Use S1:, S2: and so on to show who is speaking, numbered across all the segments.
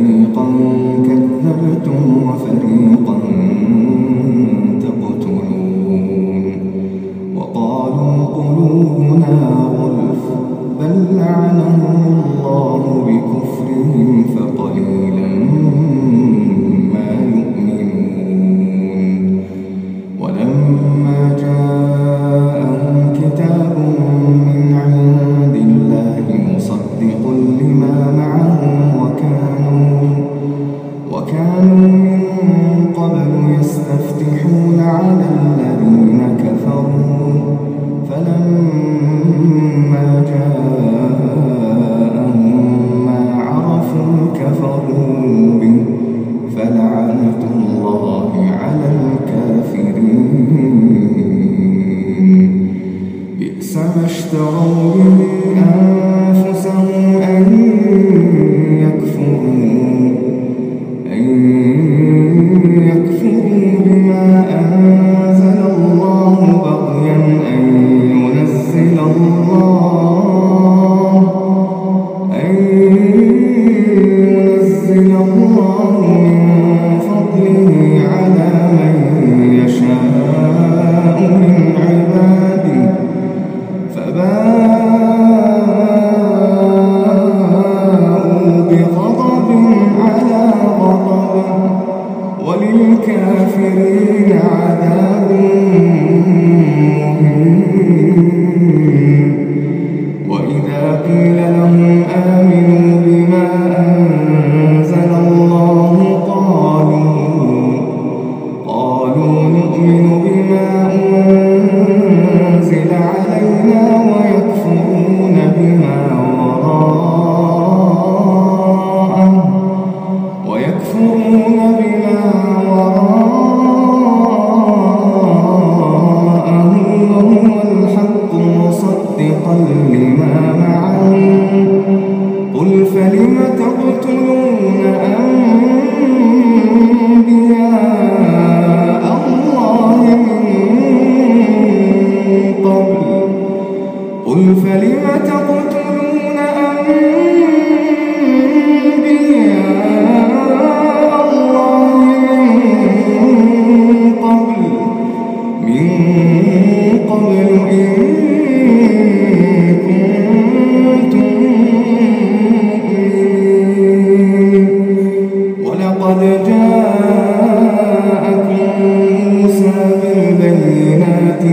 S1: فريقا كذبتم وفريقا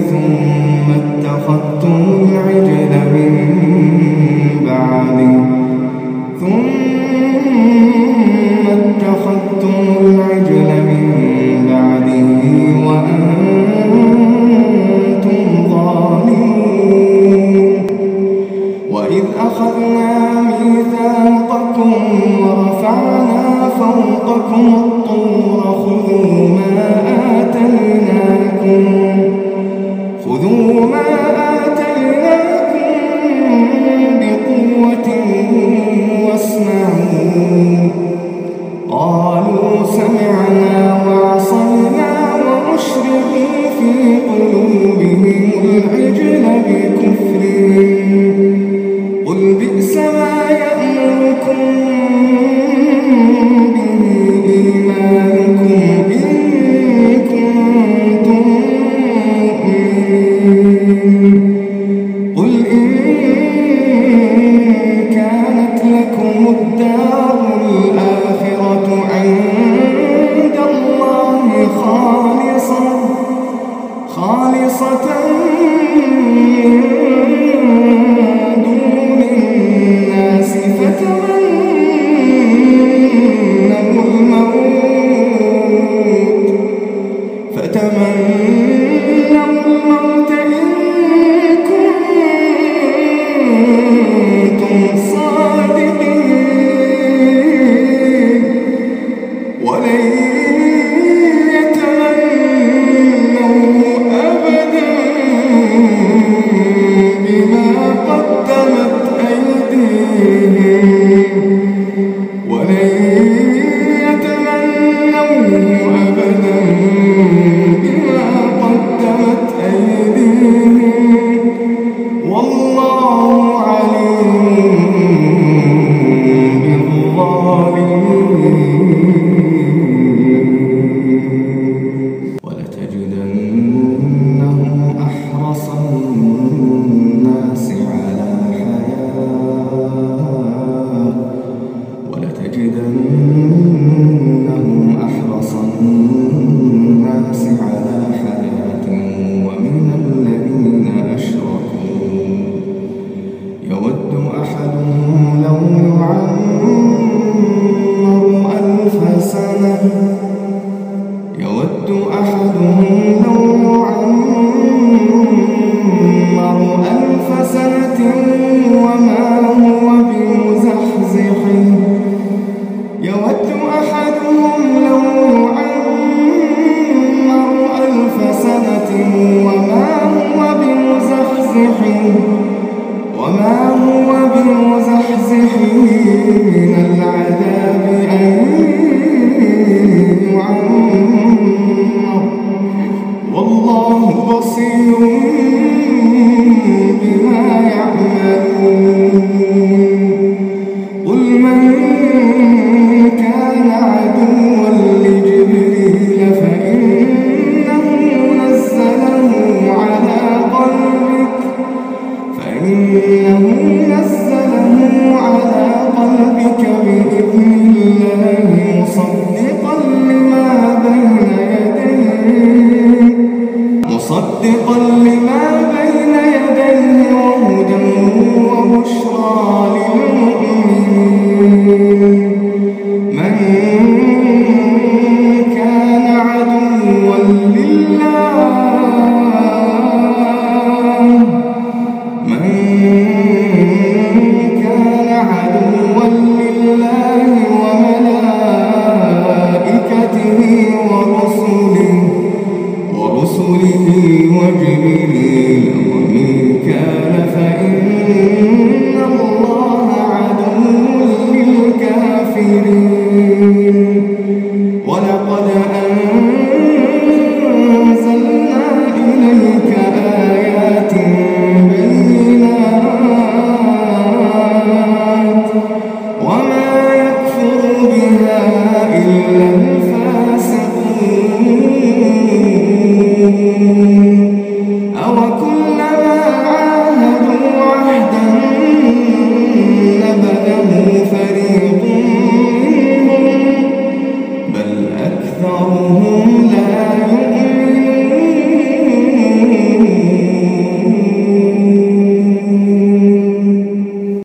S1: ثم اتخذتم مصدقا
S2: الفاسقون